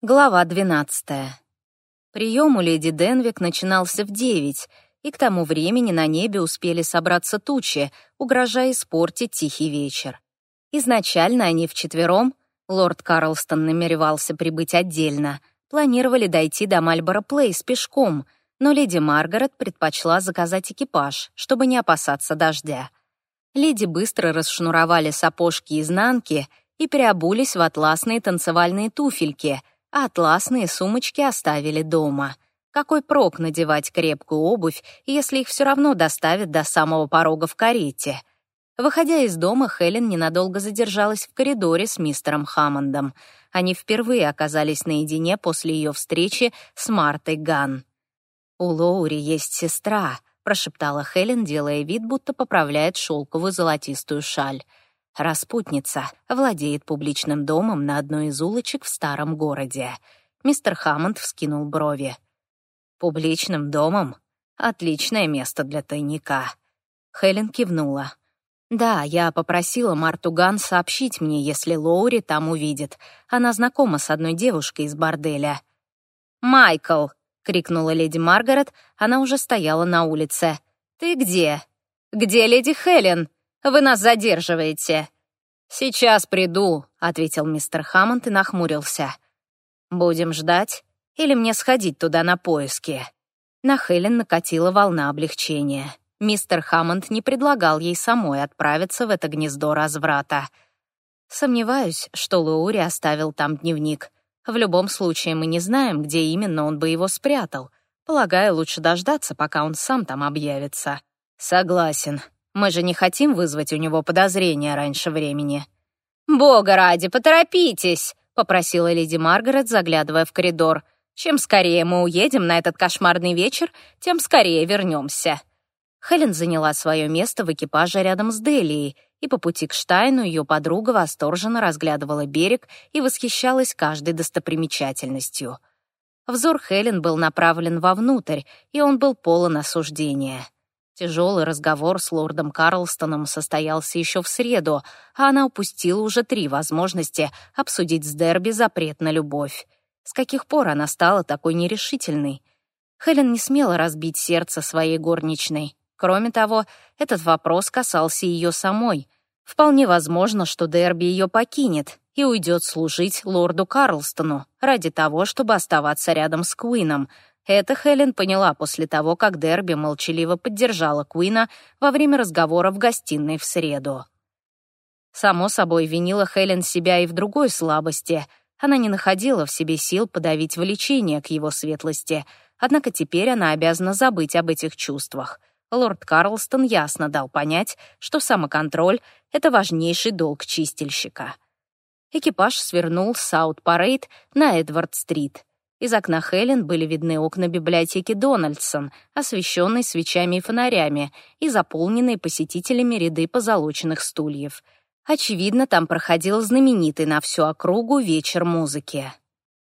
Глава 12. Прием у леди Денвик начинался в девять, и к тому времени на небе успели собраться тучи, угрожая испортить тихий вечер. Изначально они вчетвером, лорд Карлстон намеревался прибыть отдельно, планировали дойти до Мальборо Плейс пешком, но леди Маргарет предпочла заказать экипаж, чтобы не опасаться дождя. Леди быстро расшнуровали сапожки изнанки и переобулись в атласные танцевальные туфельки — а атласные сумочки оставили дома. Какой прок надевать крепкую обувь, если их все равно доставят до самого порога в карете? Выходя из дома, Хелен ненадолго задержалась в коридоре с мистером Хаммондом. Они впервые оказались наедине после ее встречи с Мартой Ган. «У Лоури есть сестра», — прошептала Хелен, делая вид, будто поправляет шелковую золотистую шаль. Распутница владеет публичным домом на одной из улочек в старом городе. Мистер Хаммонд вскинул брови. «Публичным домом? Отличное место для тайника». Хелен кивнула. «Да, я попросила Марту Ган сообщить мне, если Лоури там увидит. Она знакома с одной девушкой из борделя». «Майкл!» — крикнула леди Маргарет. Она уже стояла на улице. «Ты где? Где леди Хелен? Вы нас задерживаете». «Сейчас приду», — ответил мистер Хаммонд и нахмурился. «Будем ждать? Или мне сходить туда на поиски?» На Хелен накатила волна облегчения. Мистер Хаммонд не предлагал ей самой отправиться в это гнездо разврата. Сомневаюсь, что Лоури оставил там дневник. В любом случае, мы не знаем, где именно он бы его спрятал. Полагаю, лучше дождаться, пока он сам там объявится. Согласен. Мы же не хотим вызвать у него подозрения раньше времени». «Бога ради, поторопитесь!» — попросила леди Маргарет, заглядывая в коридор. «Чем скорее мы уедем на этот кошмарный вечер, тем скорее вернемся». Хелен заняла свое место в экипаже рядом с Делией, и по пути к Штайну ее подруга восторженно разглядывала берег и восхищалась каждой достопримечательностью. Взор Хелен был направлен вовнутрь, и он был полон осуждения. Тяжелый разговор с лордом Карлстоном состоялся еще в среду, а она упустила уже три возможности обсудить с Дерби запрет на любовь. С каких пор она стала такой нерешительной? Хелен не смела разбить сердце своей горничной. Кроме того, этот вопрос касался ее самой. Вполне возможно, что Дерби ее покинет и уйдет служить лорду Карлстону ради того, чтобы оставаться рядом с Куином — это Хелен поняла после того, как Дерби молчаливо поддержала Куина во время разговора в гостиной в среду. Само собой, винила Хелен себя и в другой слабости. Она не находила в себе сил подавить влечение к его светлости, однако теперь она обязана забыть об этих чувствах. Лорд Карлстон ясно дал понять, что самоконтроль — это важнейший долг чистильщика. Экипаж свернул с Саут-Парейд на Эдвард-стрит — из окна Хелен были видны окна библиотеки Дональдсон, освещенной свечами и фонарями, и заполненные посетителями ряды позолоченных стульев. Очевидно, там проходил знаменитый на всю округу вечер музыки.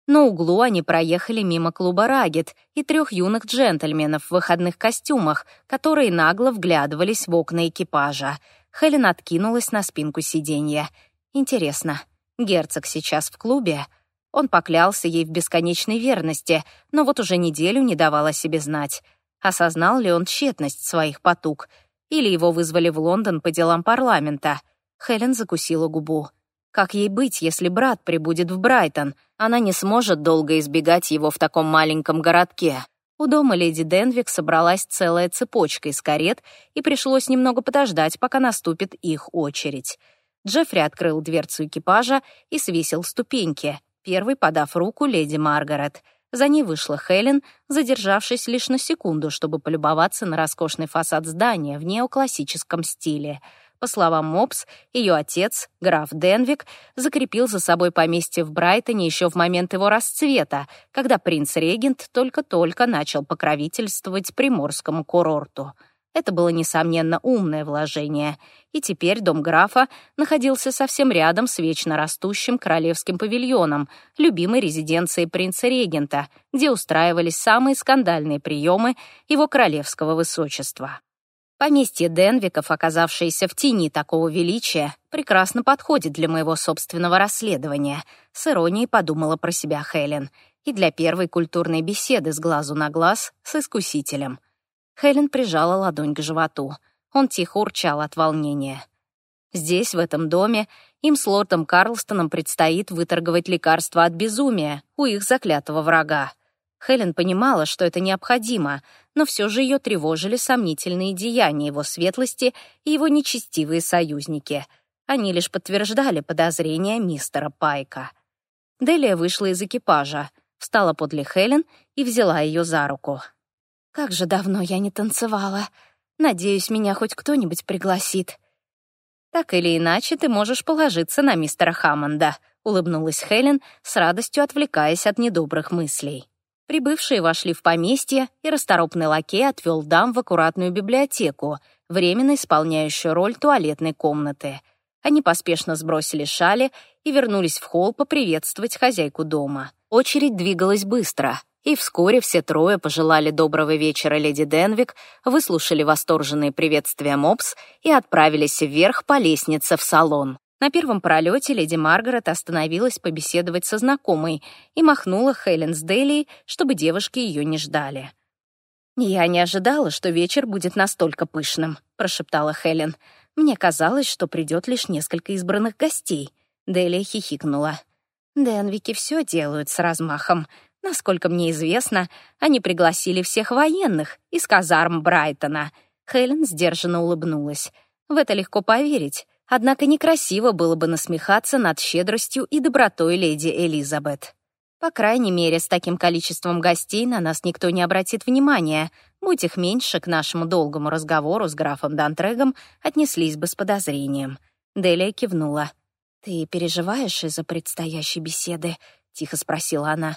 На углу они проехали мимо клуба «Рагет» и трех юных джентльменов в выходных костюмах, которые нагло вглядывались в окна экипажа. Хелен откинулась на спинку сиденья. «Интересно, герцог сейчас в клубе?» Он поклялся ей в бесконечной верности, но вот уже неделю не давал о себе знать. Осознал ли он тщетность своих потуг? Или его вызвали в Лондон по делам парламента? Хелен закусила губу. Как ей быть, если брат прибудет в Брайтон? Она не сможет долго избегать его в таком маленьком городке. У дома леди Денвик собралась целая цепочка из карет, и пришлось немного подождать, пока наступит их очередь. Джеффри открыл дверцу экипажа и свесил ступеньки — первой подав руку леди Маргарет. За ней вышла Хелен, задержавшись лишь на секунду, чтобы полюбоваться на роскошный фасад здания в неоклассическом стиле. По словам Мопс, ее отец, граф Денвик, закрепил за собой поместье в Брайтоне еще в момент его расцвета, когда принц-регент только-только начал покровительствовать приморскому курорту — это было, несомненно, умное вложение. И теперь дом графа находился совсем рядом с вечно растущим королевским павильоном, любимой резиденцией принца-регента, где устраивались самые скандальные приемы его королевского высочества. Поместье Денвиков, оказавшееся в тени такого величия, прекрасно подходит для моего собственного расследования, с иронией подумала про себя Хелен, и для первой культурной беседы с глазу на глаз с искусителем. Хелен прижала ладонь к животу. Он тихо урчал от волнения. Здесь, в этом доме, им с лордом Карлстоном предстоит выторговать лекарства от безумия у их заклятого врага. Хелен понимала, что это необходимо, но все же ее тревожили сомнительные деяния его светлости и его нечестивые союзники. Они лишь подтверждали подозрения мистера Пайка. Делия вышла из экипажа, встала подле Хелен и взяла ее за руку. «Как же давно я не танцевала. Надеюсь, меня хоть кто-нибудь пригласит». «Так или иначе, ты можешь положиться на мистера Хаммонда», — улыбнулась Хелен, с радостью отвлекаясь от недобрых мыслей. Прибывшие вошли в поместье, и расторопный лакей отвел дам в аккуратную библиотеку, временно исполняющую роль туалетной комнаты. Они поспешно сбросили шали и вернулись в холл поприветствовать хозяйку дома. Очередь двигалась быстро, и вскоре все трое пожелали доброго вечера леди Денвик, выслушали восторженные приветствия Мопс и отправились вверх по лестнице в салон. На первом пролете леди Маргарет остановилась побеседовать со знакомой и махнула Хелен с Дели, чтобы девушки ее не ждали. «Я не ожидала, что вечер будет настолько пышным», — прошептала Хелен. «Мне казалось, что придет лишь несколько избранных гостей». Делия хихикнула. «Денвики все делают с размахом. Насколько мне известно, они пригласили всех военных из казарм Брайтона». Хелен сдержанно улыбнулась. «В это легко поверить. Однако некрасиво было бы насмехаться над щедростью и добротой леди Элизабет. По крайней мере, с таким количеством гостей на нас никто не обратит внимания. Будь их меньше, к нашему долгому разговору с графом Дантрегом отнеслись бы с подозрением. Делия кивнула. «Ты переживаешь из-за предстоящей беседы?» — тихо спросила она.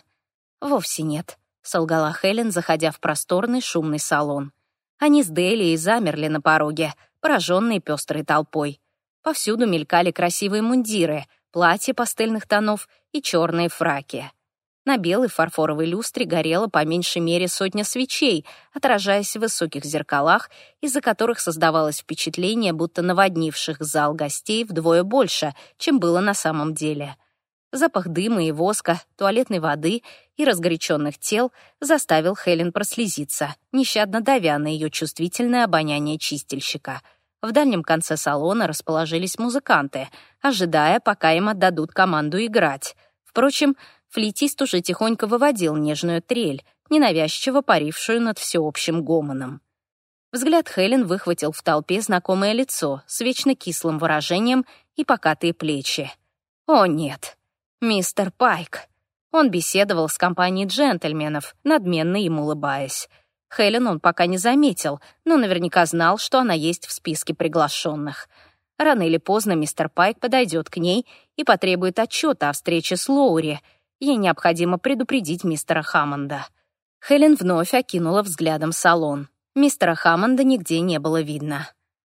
«Вовсе нет», — солгала Хелен, заходя в просторный шумный салон. Они с Делией замерли на пороге, пораженные пестрой толпой. Повсюду мелькали красивые мундиры, платья пастельных тонов и черные фраки. На белой фарфоровой люстре горело по меньшей мере сотня свечей, отражаясь в высоких зеркалах, из-за которых создавалось впечатление, будто наводнивших зал гостей вдвое больше, чем было на самом деле. Запах дыма и воска, туалетной воды и разгоряченных тел заставил Хелен прослезиться, нещадно давя на ее чувствительное обоняние чистильщика — в дальнем конце салона расположились музыканты, ожидая, пока им отдадут команду играть. Впрочем, флейтист уже тихонько выводил нежную трель, ненавязчиво парившую над всеобщим гомоном. Взгляд Хелен выхватил в толпе знакомое лицо с вечно кислым выражением и покатые плечи. О, нет, мистер Пайк. Он беседовал с компанией джентльменов, надменно им улыбаясь. Хелен он пока не заметил, но наверняка знал, что она есть в списке приглашенных. Рано или поздно мистер Пайк подойдет к ней и потребует отчета о встрече с Лоури. Ей необходимо предупредить мистера Хаммонда. Хелен вновь окинула взглядом салон. Мистера Хаммонда нигде не было видно.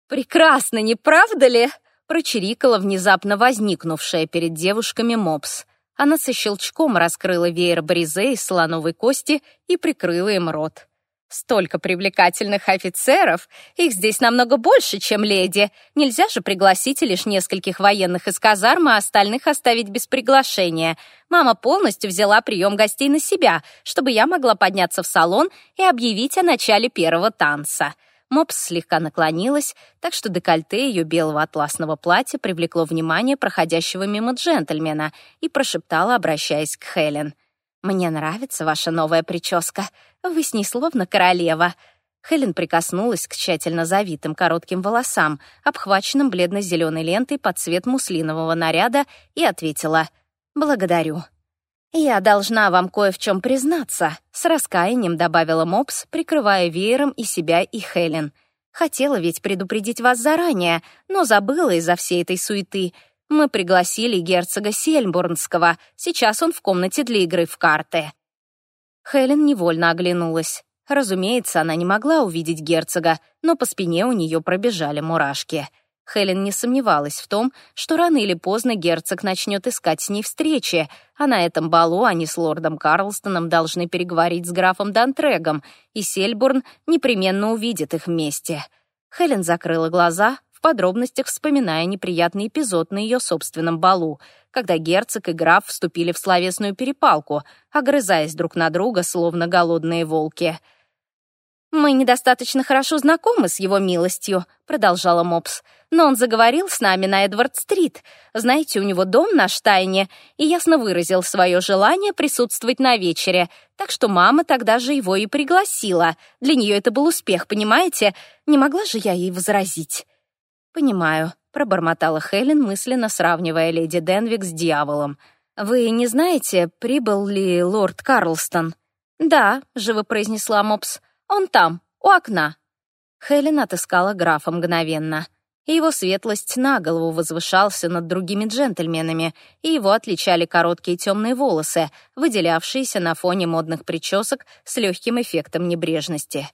«Прекрасно, не правда ли?» Прочирикала внезапно возникнувшая перед девушками мопс. Она со щелчком раскрыла веер бризе из слоновой кости и прикрыла им рот. Столько привлекательных офицеров, их здесь намного больше, чем леди. Нельзя же пригласить лишь нескольких военных из казармы, а остальных оставить без приглашения. Мама полностью взяла прием гостей на себя, чтобы я могла подняться в салон и объявить о начале первого танца. Мопс слегка наклонилась, так что декольте ее белого атласного платья привлекло внимание проходящего мимо джентльмена и прошептала, обращаясь к Хелен. «Мне нравится ваша новая прическа. Вы с ней словно королева». Хелен прикоснулась к тщательно завитым коротким волосам, обхваченным бледно-зеленой лентой под цвет муслинового наряда, и ответила «Благодарю». «Я должна вам кое в чем признаться», — с раскаянием добавила Мопс, прикрывая веером и себя, и Хелен. «Хотела ведь предупредить вас заранее, но забыла из-за всей этой суеты. Мы пригласили герцога Сельбурнского. Сейчас он в комнате для игры в карты». Хелен невольно оглянулась. Разумеется, она не могла увидеть герцога, но по спине у нее пробежали мурашки. Хелен не сомневалась в том, что рано или поздно герцог начнет искать с ней встречи, а на этом балу они с лордом Карлстоном должны переговорить с графом Дантрегом, и Сельбурн непременно увидит их вместе. Хелен закрыла глаза, в подробностях вспоминая неприятный эпизод на ее собственном балу, когда герцог и граф вступили в словесную перепалку, огрызаясь друг на друга, словно голодные волки. «Мы недостаточно хорошо знакомы с его милостью», — продолжала Мопс. «Но он заговорил с нами на Эдвард-стрит. Знаете, у него дом на Штайне, и ясно выразил свое желание присутствовать на вечере. Так что мама тогда же его и пригласила. Для нее это был успех, понимаете? Не могла же я ей возразить?» «Понимаю», — пробормотала Хелен, мысленно сравнивая леди Денвик с дьяволом. «Вы не знаете, прибыл ли лорд Карлстон?» «Да», — живо произнесла Мопс. Он там, у окна». Хелен отыскала графа мгновенно. Его светлость на голову возвышался над другими джентльменами, и его отличали короткие темные волосы, выделявшиеся на фоне модных причесок с легким эффектом небрежности.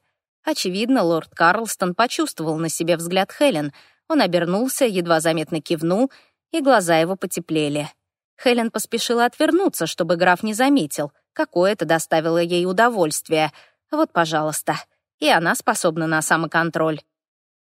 Очевидно, лорд Карлстон почувствовал на себе взгляд Хелен. Он обернулся, едва заметно кивнул, и глаза его потеплели. Хелен поспешила отвернуться, чтобы граф не заметил, какое это доставило ей удовольствие — вот, пожалуйста. И она способна на самоконтроль.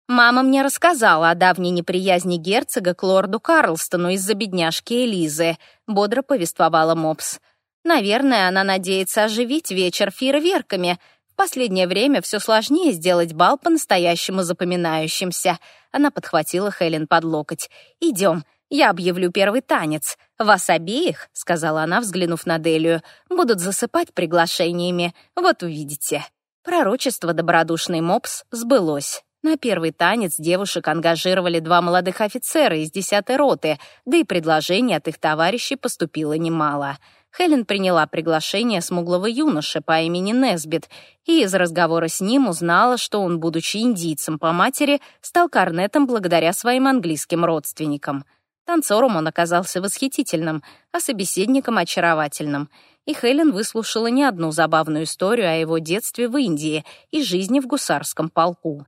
Мама мне рассказала о давней неприязни герцога к лорду Карлстону из-за бедняжки Элизы, бодро повествовала Мопс. Наверное, она надеется оживить вечер фейерверками. В последнее время все сложнее сделать бал по-настоящему запоминающимся. Она подхватила Хелен под локоть. «Идем, я объявлю первый танец. Вас обеих, — сказала она, взглянув на Делию, — будут засыпать приглашениями. Вот увидите. Пророчество добродушный мопс сбылось. На первый танец девушек ангажировали два молодых офицера из десятой роты, да и предложений от их товарищей поступило немало. Хелен приняла приглашение смуглого юноши по имени Несбит и из разговора с ним узнала, что он, будучи индийцем по матери, стал корнетом благодаря своим английским родственникам — Танцором он оказался восхитительным, а собеседником очаровательным. И Хелен выслушала не одну забавную историю о его детстве в Индии и жизни в гусарском полку.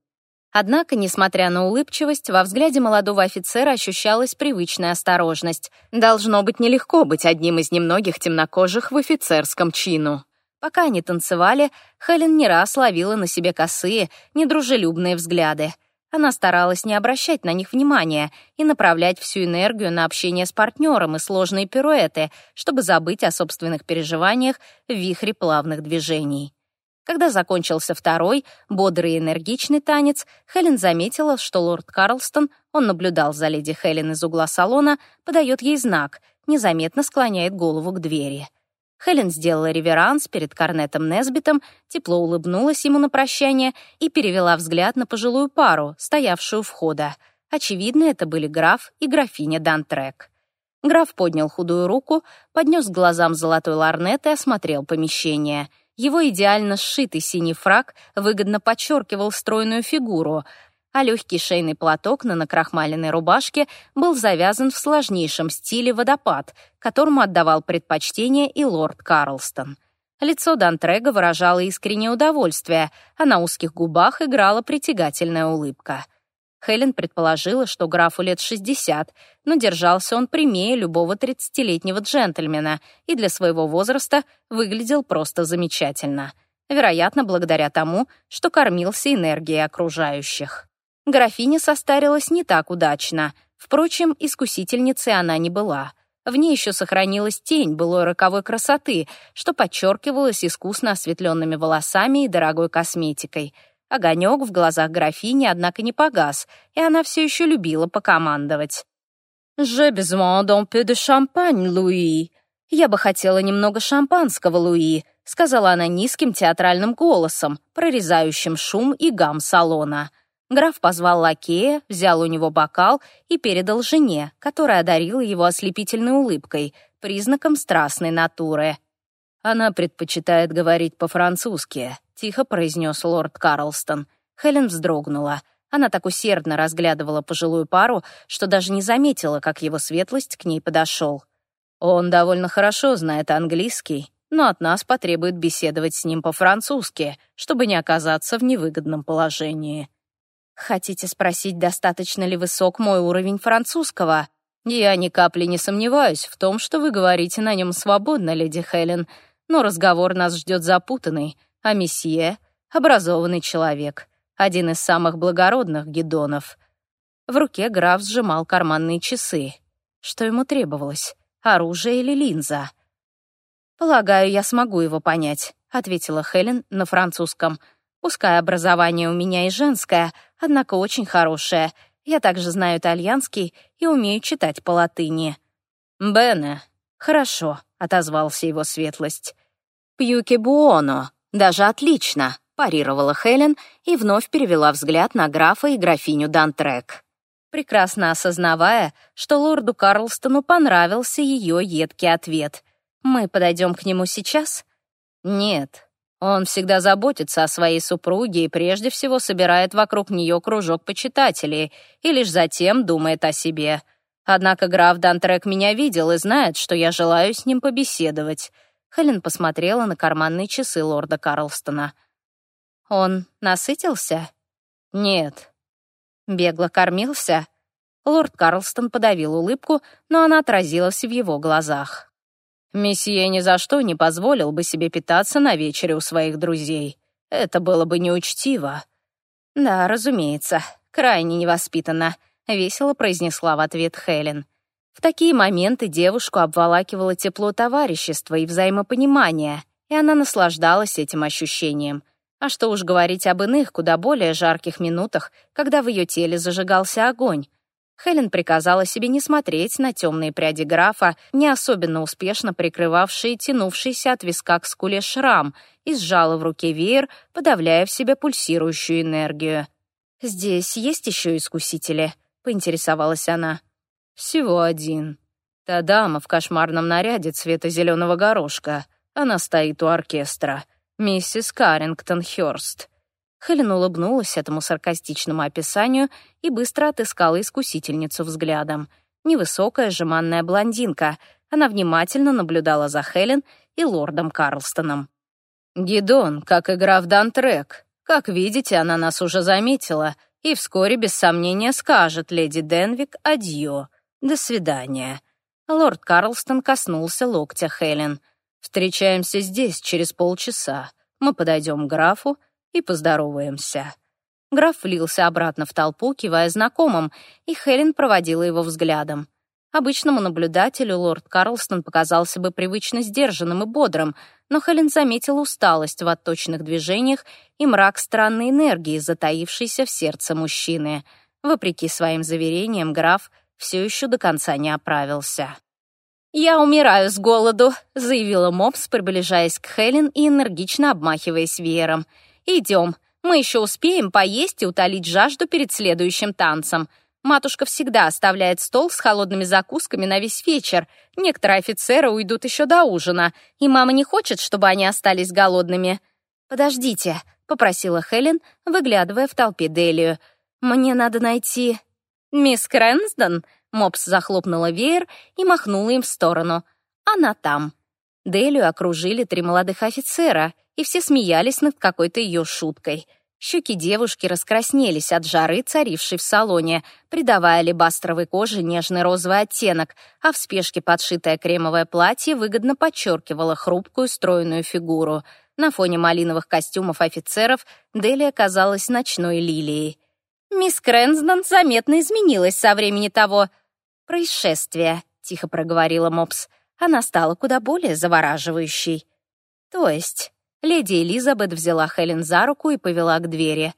Однако, несмотря на улыбчивость, во взгляде молодого офицера ощущалась привычная осторожность. Должно быть нелегко быть одним из немногих темнокожих в офицерском чину. Пока они танцевали, Хелен не раз ловила на себе косые, недружелюбные взгляды. Она старалась не обращать на них внимания и направлять всю энергию на общение с партнером и сложные пируэты, чтобы забыть о собственных переживаниях в вихре плавных движений. Когда закончился второй, бодрый и энергичный танец, Хелен заметила, что лорд Карлстон, он наблюдал за леди Хелен из угла салона, подает ей знак, незаметно склоняет голову к двери — Хелен сделала реверанс перед Корнетом Несбитом, тепло улыбнулась ему на прощание и перевела взгляд на пожилую пару, стоявшую у входа. Очевидно, это были граф и графиня Дантрек. Граф поднял худую руку, поднес к глазам золотой ларнет и осмотрел помещение. Его идеально сшитый синий фраг выгодно подчеркивал стройную фигуру, а легкий шейный платок на накрахмаленной рубашке был завязан в сложнейшем стиле водопад, которому отдавал предпочтение и лорд Карлстон. Лицо Дантрега выражало искреннее удовольствие, а на узких губах играла притягательная улыбка. Хелен предположила, что графу лет 60, но держался он прямее любого 30-летнего джентльмена и для своего возраста выглядел просто замечательно. Вероятно, благодаря тому, что кормился энергией окружающих. Графиня состарилась не так удачно. Впрочем, искусительницей она не была. В ней еще сохранилась тень былой роковой красоты, что подчеркивалось искусно осветленными волосами и дорогой косметикой. Огонек в глазах графини, однако, не погас, и она все еще любила покомандовать. «Je besoin d'un peu de champagne, Луи». «Я бы хотела немного шампанского, Луи», — сказала она низким театральным голосом, прорезающим шум и гам салона. Граф позвал лакея, взял у него бокал и передал жене, которая одарила его ослепительной улыбкой, признаком страстной натуры. «Она предпочитает говорить по-французски», — тихо произнес лорд Карлстон. Хелен вздрогнула. Она так усердно разглядывала пожилую пару, что даже не заметила, как его светлость к ней подошел. «Он довольно хорошо знает английский, но от нас потребует беседовать с ним по-французски, чтобы не оказаться в невыгодном положении». Хотите спросить, достаточно ли высок мой уровень французского? Я ни капли не сомневаюсь в том, что вы говорите на нем свободно, леди Хелен, но разговор нас ждет запутанный, а месье — образованный человек. один из самых благородных гидонов. В руке граф сжимал карманные часы. Что ему требовалось? Оружие или линза? «Полагаю, я смогу его понять», — ответила Хелен на французском. «Пускай образование у меня и женское, однако очень хорошее. Я также знаю итальянский и умею читать по латыни». «Бене». «Хорошо», — отозвался его светлость. «Пьюки буоно». «Даже отлично», — парировала Хелен и вновь перевела взгляд на графа и графиню Дантрек прекрасно осознавая, что лорду Карлстону понравился ее едкий ответ. «Мы подойдем к нему сейчас?» «Нет. Он всегда заботится о своей супруге и прежде всего собирает вокруг нее кружок почитателей и лишь затем думает о себе. Однако граф Дантрек меня видел и знает, что я желаю с ним побеседовать». Хелен посмотрела на карманные часы лорда Карлстона. «Он насытился?» «Нет, Бегло кормился? Лорд Карлстон подавил улыбку, но она отразилась в его глазах. «Месье ни за что не позволил бы себе питаться на вечере у своих друзей. Это было бы неучтиво». «Да, разумеется, крайне невоспитанно», — весело произнесла в ответ Хелен. В такие моменты девушку обволакивало тепло товарищества и взаимопонимания, и она наслаждалась этим ощущением. А что уж говорить об иных, куда более жарких минутах, когда в ее теле зажигался огонь. Хелен приказала себе не смотреть на темные пряди графа, не особенно успешно прикрывавшие тянувшийся от виска к скуле шрам, и сжала в руке веер, подавляя в себе пульсирующую энергию. «Здесь есть еще искусители?» — поинтересовалась она. «Всего один. Та дама в кошмарном наряде цвета зеленого горошка. Она стоит у оркестра миссис Каррингтон Хёрст. Хелен улыбнулась этому саркастичному описанию и быстро отыскала искусительницу взглядом. Невысокая, жеманная блондинка. Она внимательно наблюдала за Хелен и лордом Карлстоном. «Гидон, как игра в Дантрек. Как видите, она нас уже заметила и вскоре, без сомнения, скажет леди Денвик адьё. До свидания». Лорд Карлстон коснулся локтя Хелен — Встречаемся здесь через полчаса. Мы подойдем к графу и поздороваемся». Граф влился обратно в толпу, кивая знакомым, и Хелен проводила его взглядом. Обычному наблюдателю лорд Карлстон показался бы привычно сдержанным и бодрым, но Хелен заметила усталость в отточенных движениях и мрак странной энергии, затаившейся в сердце мужчины. Вопреки своим заверениям, граф все еще до конца не оправился. «Я умираю с голоду», — заявила Мопс, приближаясь к Хелен и энергично обмахиваясь веером. «Идем, мы еще успеем поесть и утолить жажду перед следующим танцем. Матушка всегда оставляет стол с холодными закусками на весь вечер. Некоторые офицеры уйдут еще до ужина, и мама не хочет, чтобы они остались голодными». «Подождите», — попросила Хелен, выглядывая в толпе Делию. «Мне надо найти...» «Мисс Крэнсдон?» Мопс захлопнула веер и махнула им в сторону. «Она там». Делию окружили три молодых офицера, и все смеялись над какой-то ее шуткой. Щеки девушки раскраснелись от жары, царившей в салоне, придавая алебастровой коже нежный розовый оттенок, а в спешке подшитое кремовое платье выгодно подчеркивало хрупкую стройную фигуру. На фоне малиновых костюмов офицеров Делия казалась ночной лилией. «Мисс Крэнсдон заметно изменилась со времени того», «Происшествие», — тихо проговорила Мопс. Она стала куда более завораживающей. «То есть...» Леди Элизабет взяла Хелен за руку и повела к двери.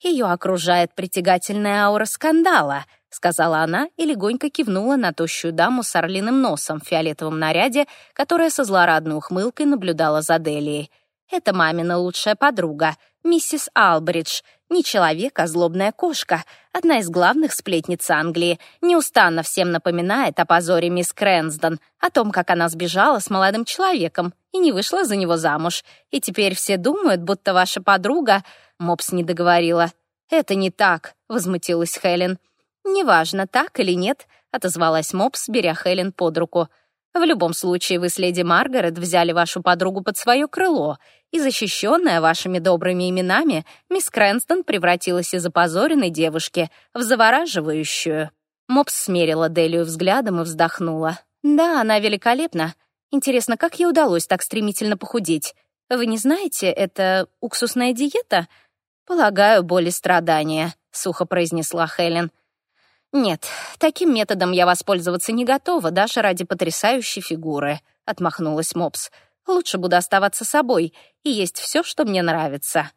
«Ее окружает притягательная аура скандала», — сказала она и легонько кивнула на тощую даму с орлиным носом в фиолетовом наряде, которая со злорадной ухмылкой наблюдала за Делией. «Это мамина лучшая подруга, миссис Албридж, не человек, а злобная кошка, одна из главных сплетниц Англии, неустанно всем напоминает о позоре мисс Крэнсдон, о том, как она сбежала с молодым человеком и не вышла за него замуж. И теперь все думают, будто ваша подруга...» Мопс не договорила. «Это не так», — возмутилась Хелен. «Неважно, так или нет», — отозвалась Мопс, беря Хелен под руку. В любом случае, вы с леди Маргарет взяли вашу подругу под свое крыло, и защищенная вашими добрыми именами, мисс Крэнстон превратилась из опозоренной девушки в завораживающую». Мопс смерила Делию взглядом и вздохнула. «Да, она великолепна. Интересно, как ей удалось так стремительно похудеть? Вы не знаете, это уксусная диета?» «Полагаю, боль страдания», — сухо произнесла Хелен. «Нет, таким методом я воспользоваться не готова, даже ради потрясающей фигуры», — отмахнулась Мопс. «Лучше буду оставаться собой и есть все, что мне нравится».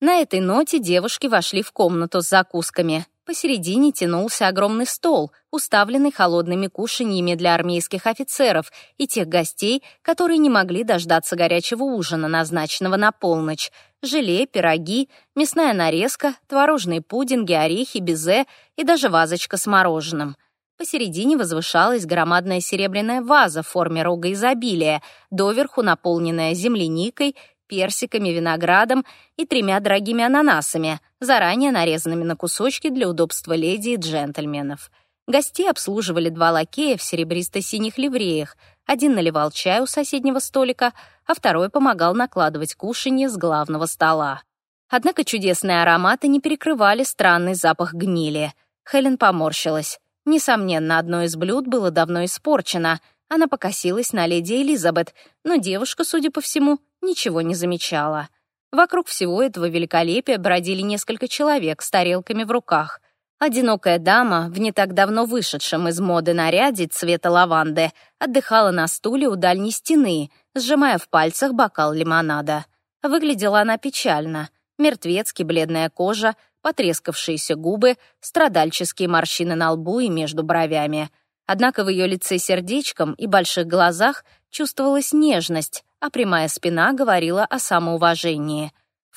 На этой ноте девушки вошли в комнату с закусками. Посередине тянулся огромный стол, уставленный холодными кушаньями для армейских офицеров и тех гостей, которые не могли дождаться горячего ужина, назначенного на полночь. Желе, пироги, мясная нарезка, творожные пудинги, орехи, безе и даже вазочка с мороженым. Посередине возвышалась громадная серебряная ваза в форме рога изобилия, доверху наполненная земляникой, персиками, виноградом и тремя дорогими ананасами, заранее нарезанными на кусочки для удобства леди и джентльменов. Гостей обслуживали два лакея в серебристо-синих ливреях. Один наливал чай у соседнего столика, а второй помогал накладывать кушанье с главного стола. Однако чудесные ароматы не перекрывали странный запах гнили. Хелен поморщилась. Несомненно, одно из блюд было давно испорчено. Она покосилась на леди Элизабет, но девушка, судя по всему, ничего не замечала. Вокруг всего этого великолепия бродили несколько человек с тарелками в руках. Одинокая дама, в не так давно вышедшем из моды наряде цвета лаванды, отдыхала на стуле у дальней стены, сжимая в пальцах бокал лимонада. Выглядела она печально. Мертвецки бледная кожа, потрескавшиеся губы, страдальческие морщины на лбу и между бровями. Однако в ее лице сердечком и больших глазах чувствовалась нежность, а прямая спина говорила о самоуважении.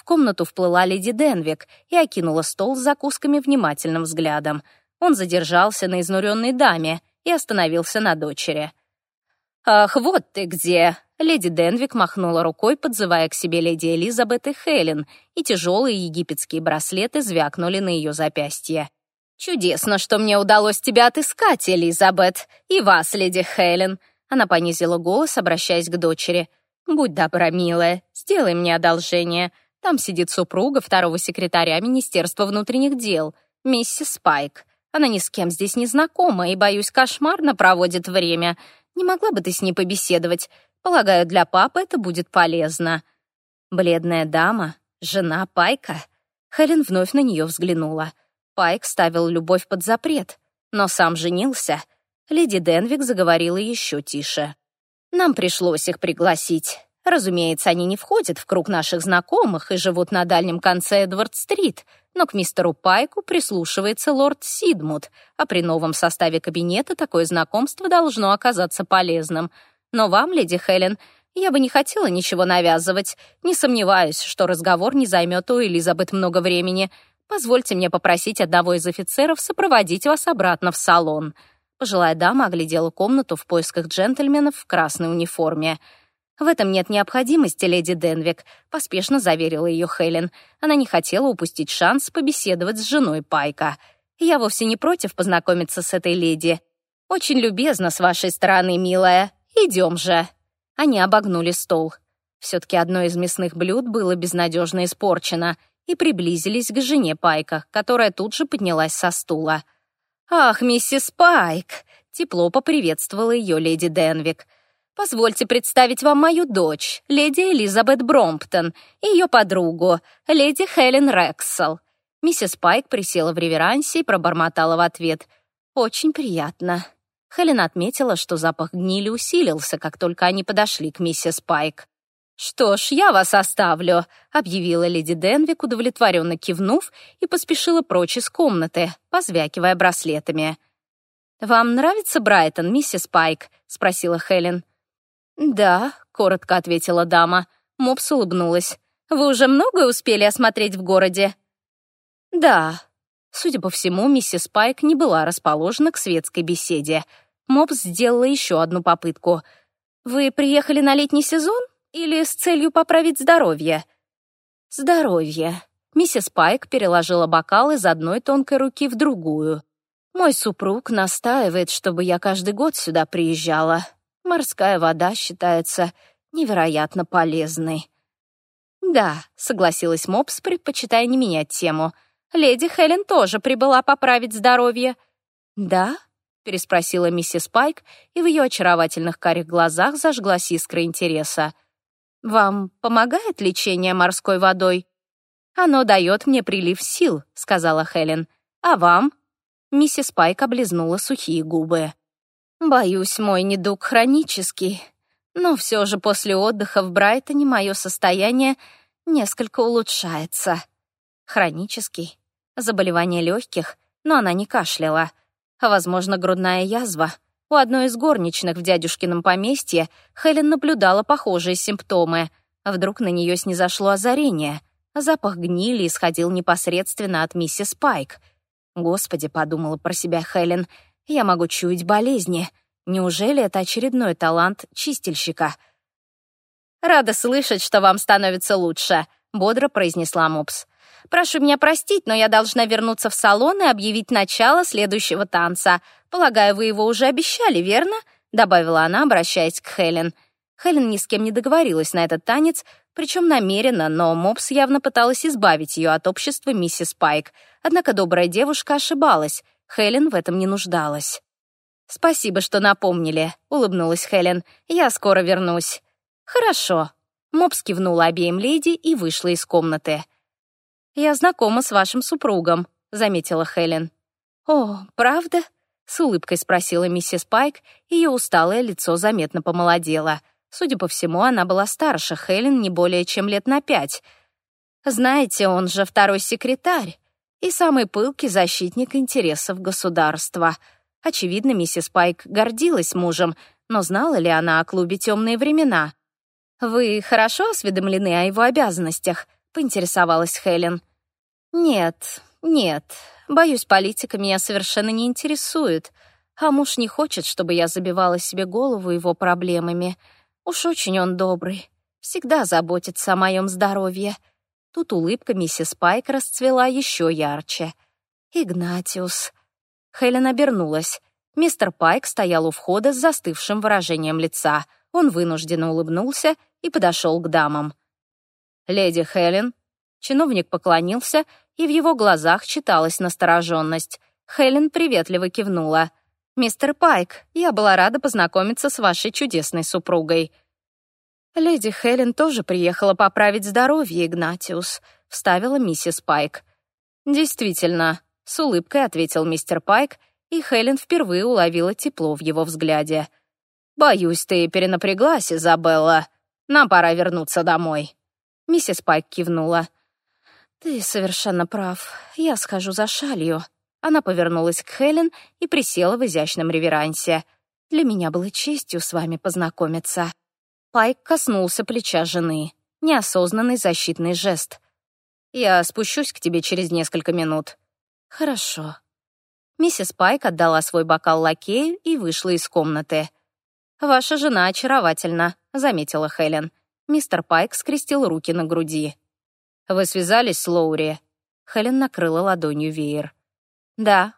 Комнату вплыла леди Денвик и окинула стол с закусками внимательным взглядом. Он задержался на изнуренной даме и остановился на дочери. «Ах, вот ты где!» Леди Денвик махнула рукой, подзывая к себе леди Элизабет и Хелен, и тяжелые египетские браслеты звякнули на ее запястье. «Чудесно, что мне удалось тебя отыскать, Элизабет, и вас, леди Хелен!» Она понизила голос, обращаясь к дочери. «Будь добра, милая, сделай мне одолжение. Там сидит супруга второго секретаря Министерства внутренних дел, миссис Спайк. Она ни с кем здесь не знакома и, боюсь, кошмарно проводит время. Не могла бы ты с ней побеседовать? Полагаю, для папы это будет полезно». Бледная дама, жена Пайка. Хелен вновь на нее взглянула. Пайк ставил любовь под запрет, но сам женился. Леди Денвик заговорила еще тише. Нам пришлось их пригласить. Разумеется, они не входят в круг наших знакомых и живут на дальнем конце Эдвард-стрит, но к мистеру Пайку прислушивается лорд Сидмут, а при новом составе кабинета такое знакомство должно оказаться полезным. Но вам, леди Хелен, я бы не хотела ничего навязывать. Не сомневаюсь, что разговор не займет у Элизабет много времени. Позвольте мне попросить одного из офицеров сопроводить вас обратно в салон». Пожилая дама оглядела комнату в поисках джентльменов в красной униформе. «В этом нет необходимости, леди Денвик», — поспешно заверила ее Хелен. Она не хотела упустить шанс побеседовать с женой Пайка. «Я вовсе не против познакомиться с этой леди. Очень любезно с вашей стороны, милая. Идем же». Они обогнули стол. Все-таки одно из мясных блюд было безнадежно испорчено и приблизились к жене Пайка, которая тут же поднялась со стула. «Ах, миссис Пайк!» — тепло поприветствовала ее леди Денвик. «Позвольте представить вам мою дочь, леди Элизабет Бромптон, и ее подругу, леди Хелен Рексел». Миссис Пайк присела в реверансе и пробормотала в ответ. «Очень приятно». Хелен отметила, что запах гнили усилился, как только они подошли к миссис Пайк. «Что ж, я вас оставлю», — объявила леди Денвик, удовлетворенно кивнув, и поспешила прочь из комнаты, позвякивая браслетами. «Вам нравится Брайтон, миссис Пайк?» — спросила Хелен. «Да», — коротко ответила дама. Мопс улыбнулась. «Вы уже многое успели осмотреть в городе?» «Да». Судя по всему, миссис Пайк не была расположена к светской беседе. Мопс сделала еще одну попытку. «Вы приехали на летний сезон?» Или с целью поправить здоровье? Здоровье. Миссис Пайк переложила бокал из одной тонкой руки в другую. Мой супруг настаивает, чтобы я каждый год сюда приезжала. Морская вода считается невероятно полезной. «Да», — согласилась Мопс, предпочитая не менять тему. «Леди Хелен тоже прибыла поправить здоровье». «Да?» — переспросила миссис Пайк, и в ее очаровательных карих глазах зажглась искра интереса. «Вам помогает лечение морской водой?» «Оно дает мне прилив сил», — сказала Хелен. «А вам?» Миссис Пайк облизнула сухие губы. «Боюсь, мой недуг хронический, но все же после отдыха в Брайтоне мое состояние несколько улучшается. Хронический. Заболевание легких, но она не кашляла. Возможно, грудная язва. У одной из горничных в дядюшкином поместье Хелен наблюдала похожие симптомы. Вдруг на нее снизошло озарение. Запах гнили исходил непосредственно от миссис Пайк. «Господи», — подумала про себя Хелен, — «я могу чуять болезни». Неужели это очередной талант чистильщика? «Рада слышать, что вам становится лучше», — бодро произнесла Мопс. «Прошу меня простить, но я должна вернуться в салон и объявить начало следующего танца. Полагаю, вы его уже обещали, верно?» — добавила она, обращаясь к Хелен. Хелен ни с кем не договорилась на этот танец, причем намеренно, но Мопс явно пыталась избавить ее от общества миссис Пайк. Однако добрая девушка ошибалась. Хелен в этом не нуждалась. «Спасибо, что напомнили», — улыбнулась Хелен. «Я скоро вернусь». «Хорошо». Мопс кивнула обеим леди и вышла из комнаты. «Я знакома с вашим супругом», — заметила Хелен. «О, правда?» — с улыбкой спросила миссис Пайк, ее усталое лицо заметно помолодело. Судя по всему, она была старше Хелен не более чем лет на пять. «Знаете, он же второй секретарь и самый пылкий защитник интересов государства», Очевидно, миссис Пайк гордилась мужем, но знала ли она о клубе «Темные времена»? «Вы хорошо осведомлены о его обязанностях?» — поинтересовалась Хелен. «Нет, нет. Боюсь, политика меня совершенно не интересует. А муж не хочет, чтобы я забивала себе голову его проблемами. Уж очень он добрый. Всегда заботится о моем здоровье». Тут улыбка миссис Пайк расцвела еще ярче. «Игнатиус, Хелен обернулась. Мистер Пайк стоял у входа с застывшим выражением лица. Он вынужденно улыбнулся и подошел к дамам. «Леди Хелен». Чиновник поклонился, и в его глазах читалась настороженность. Хелен приветливо кивнула. «Мистер Пайк, я была рада познакомиться с вашей чудесной супругой». «Леди Хелен тоже приехала поправить здоровье, Игнатиус», — вставила миссис Пайк. «Действительно, с улыбкой ответил мистер Пайк, и Хелен впервые уловила тепло в его взгляде. «Боюсь, ты перенапряглась, Изабелла. Нам пора вернуться домой». Миссис Пайк кивнула. «Ты совершенно прав. Я схожу за шалью». Она повернулась к Хелен и присела в изящном реверансе. «Для меня было честью с вами познакомиться». Пайк коснулся плеча жены. Неосознанный защитный жест. «Я спущусь к тебе через несколько минут», «Хорошо». Миссис Пайк отдала свой бокал лакею и вышла из комнаты. «Ваша жена очаровательна», — заметила Хелен. Мистер Пайк скрестил руки на груди. «Вы связались с Лоури?» Хелен накрыла ладонью веер. «Да».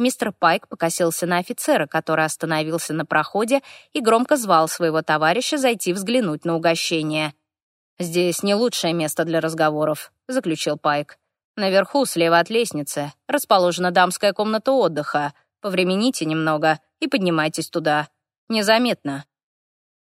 Мистер Пайк покосился на офицера, который остановился на проходе и громко звал своего товарища зайти взглянуть на угощение. «Здесь не лучшее место для разговоров», — заключил Пайк. Наверху, слева от лестницы, расположена дамская комната отдыха. Повремените немного и поднимайтесь туда. Незаметно».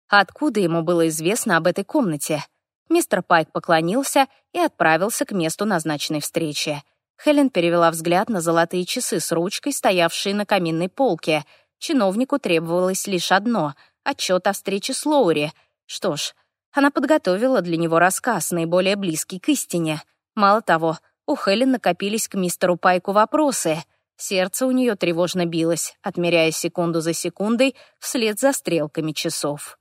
Откуда ему было известно об этой комнате? Мистер Пайк поклонился и отправился к месту назначенной встречи. Хелен перевела взгляд на золотые часы с ручкой, стоявшие на каминной полке. Чиновнику требовалось лишь одно — отчет о встрече с Лоури. Что ж, она подготовила для него рассказ, наиболее близкий к истине. Мало того, у Хелен накопились к мистеру Пайку вопросы. Сердце у нее тревожно билось, отмеряя секунду за секундой вслед за стрелками часов.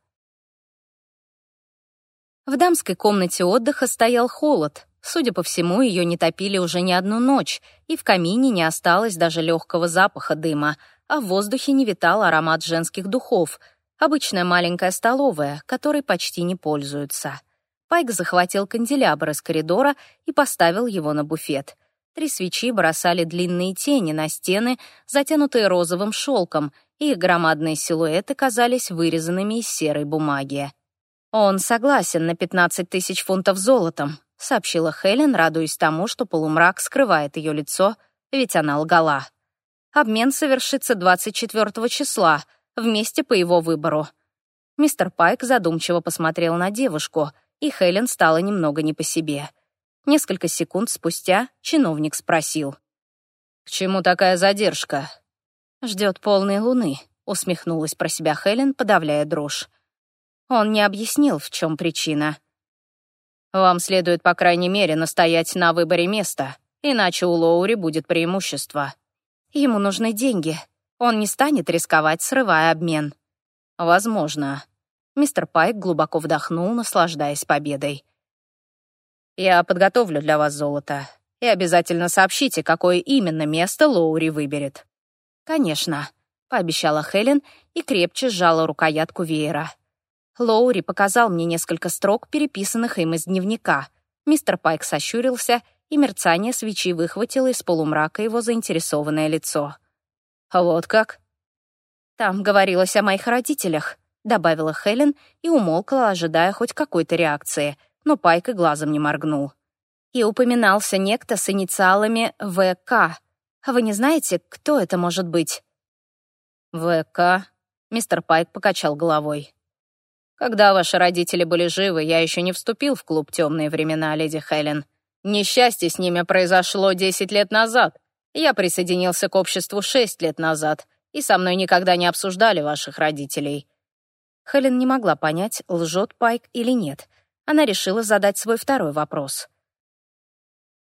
В дамской комнате отдыха стоял холод. Судя по всему, ее не топили уже не одну ночь, и в камине не осталось даже легкого запаха дыма, а в воздухе не витал аромат женских духов. Обычная маленькая столовая, которой почти не пользуются. Пайк захватил канделябр из коридора и поставил его на буфет. Три свечи бросали длинные тени на стены, затянутые розовым шелком, и их громадные силуэты казались вырезанными из серой бумаги. «Он согласен на 15 тысяч фунтов золотом», — сообщила Хелен, радуясь тому, что полумрак скрывает ее лицо, ведь она лгала. «Обмен совершится 24 числа, вместе по его выбору». Мистер Пайк задумчиво посмотрел на девушку — и Хелен стала немного не по себе. Несколько секунд спустя чиновник спросил. «К чему такая задержка?» «Ждет полной луны», — усмехнулась про себя Хелен, подавляя дрожь. Он не объяснил, в чем причина. «Вам следует, по крайней мере, настоять на выборе места, иначе у Лоури будет преимущество. Ему нужны деньги. Он не станет рисковать, срывая обмен». «Возможно». Мистер Пайк глубоко вдохнул, наслаждаясь победой. Я подготовлю для вас золото. И обязательно сообщите, какое именно место Лоури выберет». «Конечно», — пообещала Хелен и крепче сжала рукоятку веера. Лоури показал мне несколько строк, переписанных им из дневника. Мистер Пайк сощурился, и мерцание свечи выхватило из полумрака его заинтересованное лицо. «Вот как?» «Там говорилось о моих родителях», — добавила Хелен и умолкла, ожидая хоть какой-то реакции — но Пайк и глазом не моргнул. И упоминался некто с инициалами ВК. Вы не знаете, кто это может быть? ВК. Мистер Пайк покачал головой. Когда ваши родители были живы, я еще не вступил в клуб «Темные времена», леди Хелен. Несчастье с ними произошло 10 лет назад. Я присоединился к обществу 6 лет назад, и со мной никогда не обсуждали ваших родителей. Хелен не могла понять, лжет Пайк или нет — она решила задать свой второй вопрос.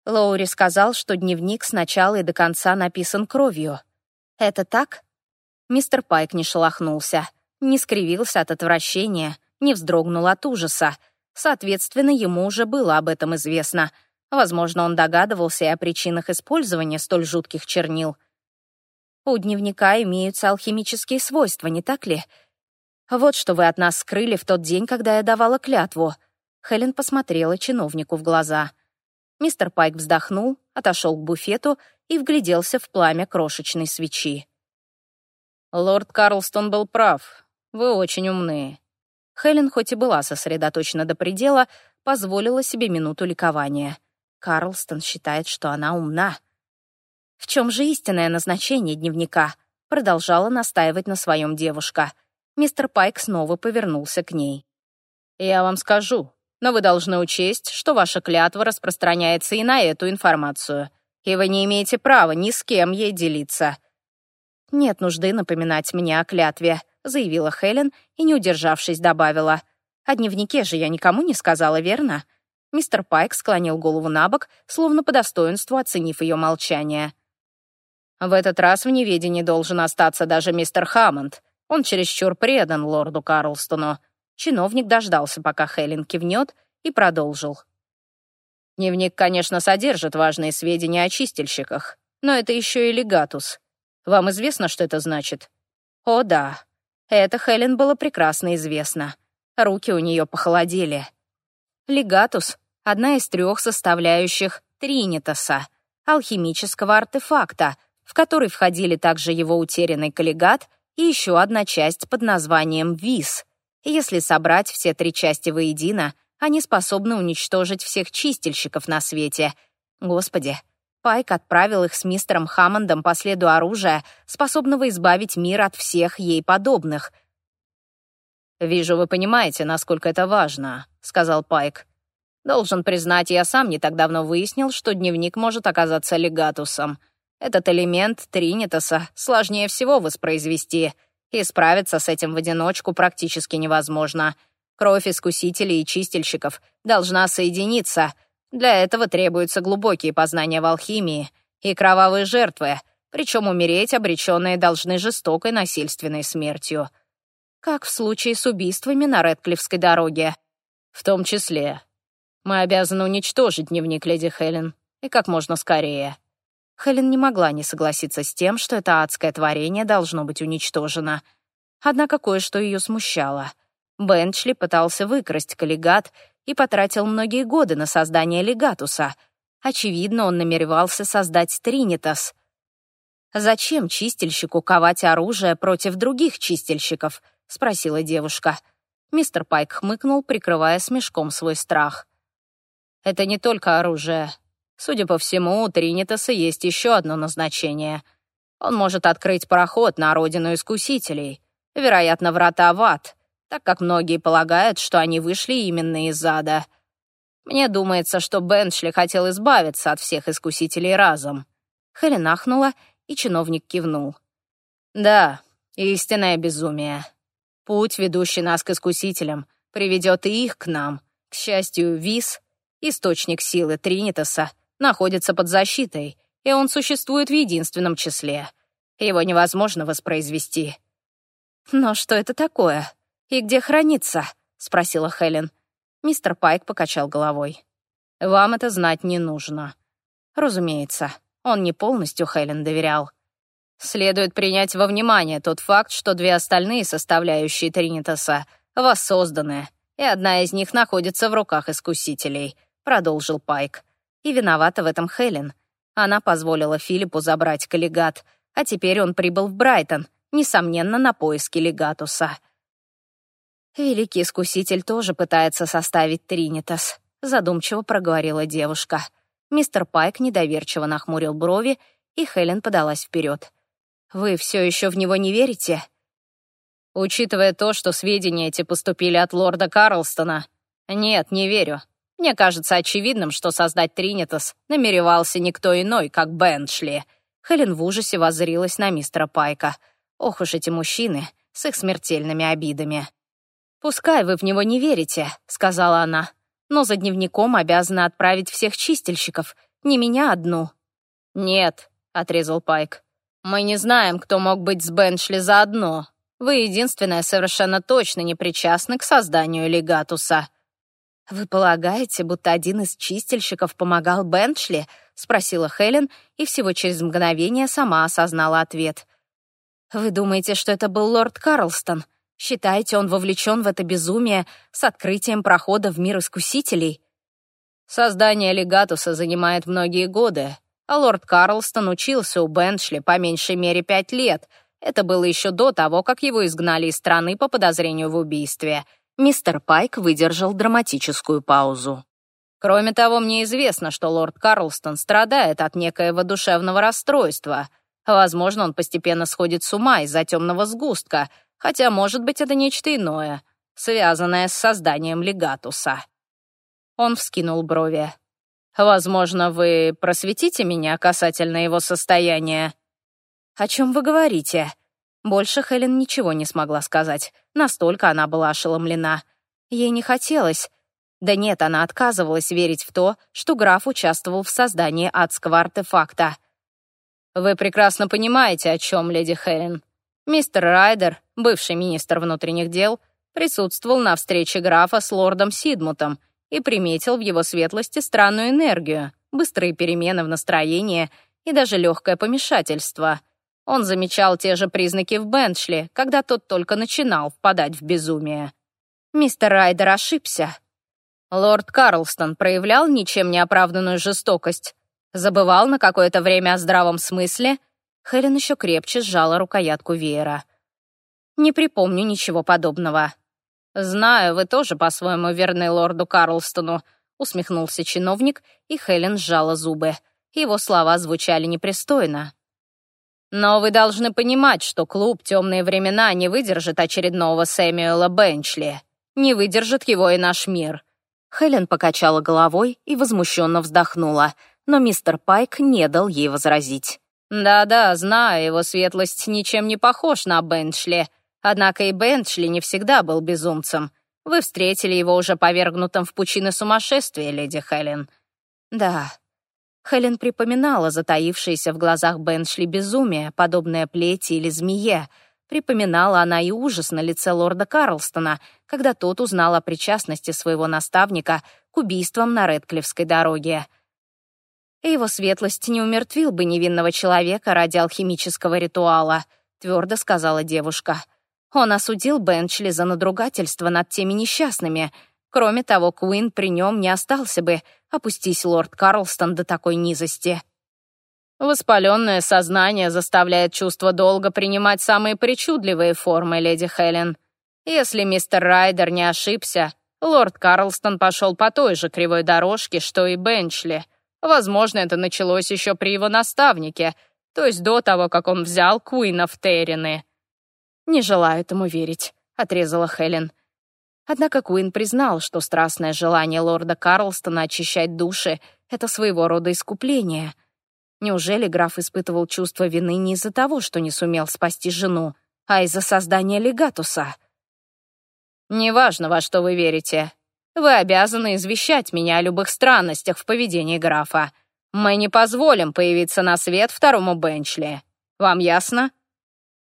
Лоури сказал, что дневник с начала и до конца написан кровью. «Это так?» Мистер Пайк не шелохнулся, не скривился от отвращения, не вздрогнул от ужаса. Соответственно, ему уже было об этом известно. Возможно, он догадывался и о причинах использования столь жутких чернил. У дневника имеются алхимические свойства, не так ли? Вот что вы от нас скрыли в тот день, когда я давала клятву — Хелен посмотрела чиновнику в глаза. Мистер Пайк вздохнул, отошел к буфету и вгляделся в пламя крошечной свечи. «Лорд Карлстон был прав. Вы очень умные». Хелен, хоть и была сосредоточена до предела, позволила себе минуту ликования. Карлстон считает, что она умна. «В чем же истинное назначение дневника?» продолжала настаивать на своем девушка. Мистер Пайк снова повернулся к ней. «Я вам скажу но вы должны учесть, что ваша клятва распространяется и на эту информацию, и вы не имеете права ни с кем ей делиться». «Нет нужды напоминать мне о клятве», — заявила Хелен и, не удержавшись, добавила. «О дневнике же я никому не сказала, верно?» Мистер Пайк склонил голову на бок, словно по достоинству оценив ее молчание. «В этот раз в неведении должен остаться даже мистер Хаммонд. Он чересчур предан лорду Карлстону. Чиновник дождался, пока Хелен кивнет, и продолжил. Дневник, конечно, содержит важные сведения о чистильщиках, но это еще и легатус. Вам известно, что это значит? О, да. Это Хелен было прекрасно известно. Руки у нее похолодели. Легатус — одна из трех составляющих Тринитаса, алхимического артефакта, в который входили также его утерянный коллегат и еще одна часть под названием Вис — если собрать все три части воедино, они способны уничтожить всех чистильщиков на свете. Господи, Пайк отправил их с мистером Хаммондом по следу оружия, способного избавить мир от всех ей подобных. «Вижу, вы понимаете, насколько это важно», — сказал Пайк. «Должен признать, я сам не так давно выяснил, что дневник может оказаться легатусом. Этот элемент Тринитаса сложнее всего воспроизвести — и справиться с этим в одиночку практически невозможно. Кровь искусителей и чистильщиков должна соединиться. Для этого требуются глубокие познания в алхимии и кровавые жертвы, причем умереть обреченные должны жестокой насильственной смертью. Как в случае с убийствами на Редклифской дороге. В том числе. Мы обязаны уничтожить дневник леди Хелен, и как можно скорее. Хелен не могла не согласиться с тем, что это адское творение должно быть уничтожено. Однако кое-что ее смущало. Бенчли пытался выкрасть коллегат и потратил многие годы на создание легатуса. Очевидно, он намеревался создать Тринитас. «Зачем чистильщику ковать оружие против других чистильщиков?» — спросила девушка. Мистер Пайк хмыкнул, прикрывая смешком свой страх. «Это не только оружие. Судя по всему, у Тринитаса есть еще одно назначение. Он может открыть проход на родину искусителей, вероятно, врата в ад, так как многие полагают, что они вышли именно из ада. Мне думается, что Беншли хотел избавиться от всех искусителей разом». Хелен ахнула, и чиновник кивнул. «Да, истинное безумие. Путь, ведущий нас к искусителям, приведет и их к нам. К счастью, Вис, источник силы Тринитаса, находится под защитой, и он существует в единственном числе. Его невозможно воспроизвести». «Но что это такое? И где хранится?» — спросила Хелен. Мистер Пайк покачал головой. «Вам это знать не нужно». Разумеется, он не полностью Хелен доверял. Следует принять во внимание тот факт, что две остальные составляющие Тринитаса воссозданы, и одна из них находится в руках искусителей, продолжил Пайк. И виновата в этом Хелен. Она позволила Филиппу забрать коллегат, а теперь он прибыл в Брайтон, несомненно, на поиски легатуса. «Великий искуситель тоже пытается составить Тринитас», — задумчиво проговорила девушка. Мистер Пайк недоверчиво нахмурил брови, и Хелен подалась вперед. «Вы все еще в него не верите?» «Учитывая то, что сведения эти поступили от лорда Карлстона, нет, не верю. Мне кажется очевидным, что создать Тринитас намеревался никто иной, как Беншли». Хелен в ужасе воззрилась на мистера Пайка. «Ох уж эти мужчины с их смертельными обидами». «Пускай вы в него не верите», — сказала она, «но за дневником обязаны отправить всех чистильщиков, не меня одну». «Нет», — отрезал Пайк, «мы не знаем, кто мог быть с Беншли заодно. Вы единственная совершенно точно не причастны к созданию легатуса». «Вы полагаете, будто один из чистильщиков помогал Беншли?» — спросила Хелен, и всего через мгновение сама осознала ответ. «Вы думаете, что это был лорд Карлстон?» Считаете, он вовлечен в это безумие с открытием прохода в мир искусителей? Создание легатуса занимает многие годы, а лорд Карлстон учился у Беншли по меньшей мере пять лет. Это было еще до того, как его изгнали из страны по подозрению в убийстве. Мистер Пайк выдержал драматическую паузу. Кроме того, мне известно, что лорд Карлстон страдает от некоего душевного расстройства. Возможно, он постепенно сходит с ума из-за темного сгустка — Хотя, может быть, это нечто иное, связанное с созданием легатуса. Он вскинул брови. «Возможно, вы просветите меня касательно его состояния?» «О чем вы говорите?» Больше Хелен ничего не смогла сказать. Настолько она была ошеломлена. Ей не хотелось. Да нет, она отказывалась верить в то, что граф участвовал в создании адского артефакта. «Вы прекрасно понимаете, о чем, леди Хелен. Мистер Райдер, бывший министр внутренних дел, присутствовал на встрече графа с лордом Сидмутом и приметил в его светлости странную энергию, быстрые перемены в настроении и даже легкое помешательство. Он замечал те же признаки в Беншли, когда тот только начинал впадать в безумие. Мистер Райдер ошибся. Лорд Карлстон проявлял ничем не оправданную жестокость, забывал на какое-то время о здравом смысле — Хелен еще крепче сжала рукоятку веера. «Не припомню ничего подобного». «Знаю, вы тоже по-своему верны лорду Карлстону», — усмехнулся чиновник, и Хелен сжала зубы. Его слова звучали непристойно. «Но вы должны понимать, что клуб «Темные времена» не выдержит очередного Сэмюэла Бенчли. Не выдержит его и наш мир». Хелен покачала головой и возмущенно вздохнула, но мистер Пайк не дал ей возразить. «Да-да, знаю, его светлость ничем не похож на Бенчли. Однако и Бенчли не всегда был безумцем. Вы встретили его уже повергнутым в пучины сумасшествия, леди Хелен». «Да». Хелен припоминала затаившееся в глазах Беншли безумие, подобное плети или змее. Припоминала она и ужас на лице лорда Карлстона, когда тот узнал о причастности своего наставника к убийствам на Редклифской дороге и его светлость не умертвил бы невинного человека ради алхимического ритуала», — твердо сказала девушка. Он осудил Бенчли за надругательство над теми несчастными. Кроме того, Куин при нем не остался бы, опустись лорд Карлстон до такой низости. Воспаленное сознание заставляет чувство долга принимать самые причудливые формы, леди Хелен. Если мистер Райдер не ошибся, лорд Карлстон пошел по той же кривой дорожке, что и Бенчли — Возможно, это началось еще при его наставнике, то есть до того, как он взял Куина в Террины. «Не желаю этому верить», — отрезала Хелен. Однако Куин признал, что страстное желание лорда Карлстона очищать души — это своего рода искупление. Неужели граф испытывал чувство вины не из-за того, что не сумел спасти жену, а из-за создания легатуса? «Неважно, во что вы верите. Вы обязаны извещать меня о любых странностях в поведении графа. Мы не позволим появиться на свет второму Бенчли. Вам ясно?»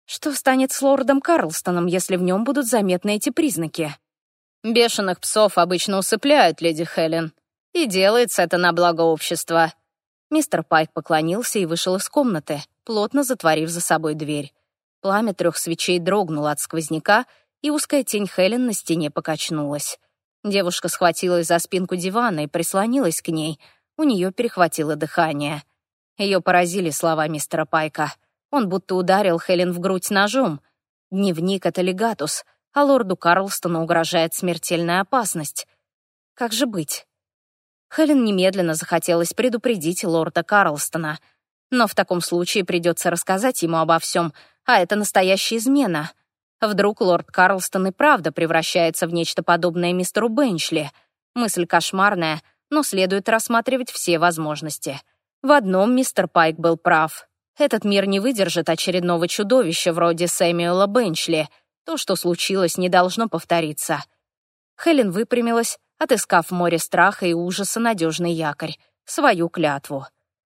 Что станет с лордом Карлстоном, если в нем будут заметны эти признаки? Бешеных псов обычно усыпляют, леди Хелен. И делается это на благо общества. Мистер Пайк поклонился и вышел из комнаты, плотно затворив за собой дверь. Пламя трех свечей дрогнуло от сквозняка, и узкая тень Хелен на стене покачнулась. Девушка схватилась за спинку дивана и прислонилась к ней. У нее перехватило дыхание. Ее поразили слова мистера Пайка — он будто ударил Хелен в грудь ножом. Дневник — это легатус, а лорду Карлстону угрожает смертельная опасность. Как же быть? Хелен немедленно захотелось предупредить лорда Карлстона. Но в таком случае придется рассказать ему обо всем, а это настоящая измена. Вдруг лорд Карлстон и правда превращается в нечто подобное мистеру Бенчли. Мысль кошмарная, но следует рассматривать все возможности. В одном мистер Пайк был прав. Этот мир не выдержит очередного чудовища вроде Сэмюэла Бенчли. То, что случилось, не должно повториться. Хелен выпрямилась, отыскав в море страха и ужаса надежный якорь, свою клятву.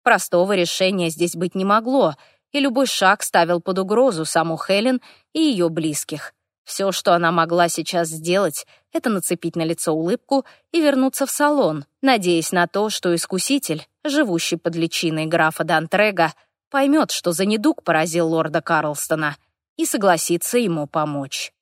Простого решения здесь быть не могло, и любой шаг ставил под угрозу саму Хелен и ее близких. Все, что она могла сейчас сделать, это нацепить на лицо улыбку и вернуться в салон, надеясь на то, что искуситель, живущий под личиной графа Дантрега, поймет, что за недуг поразил лорда Карлстона, и согласится ему помочь.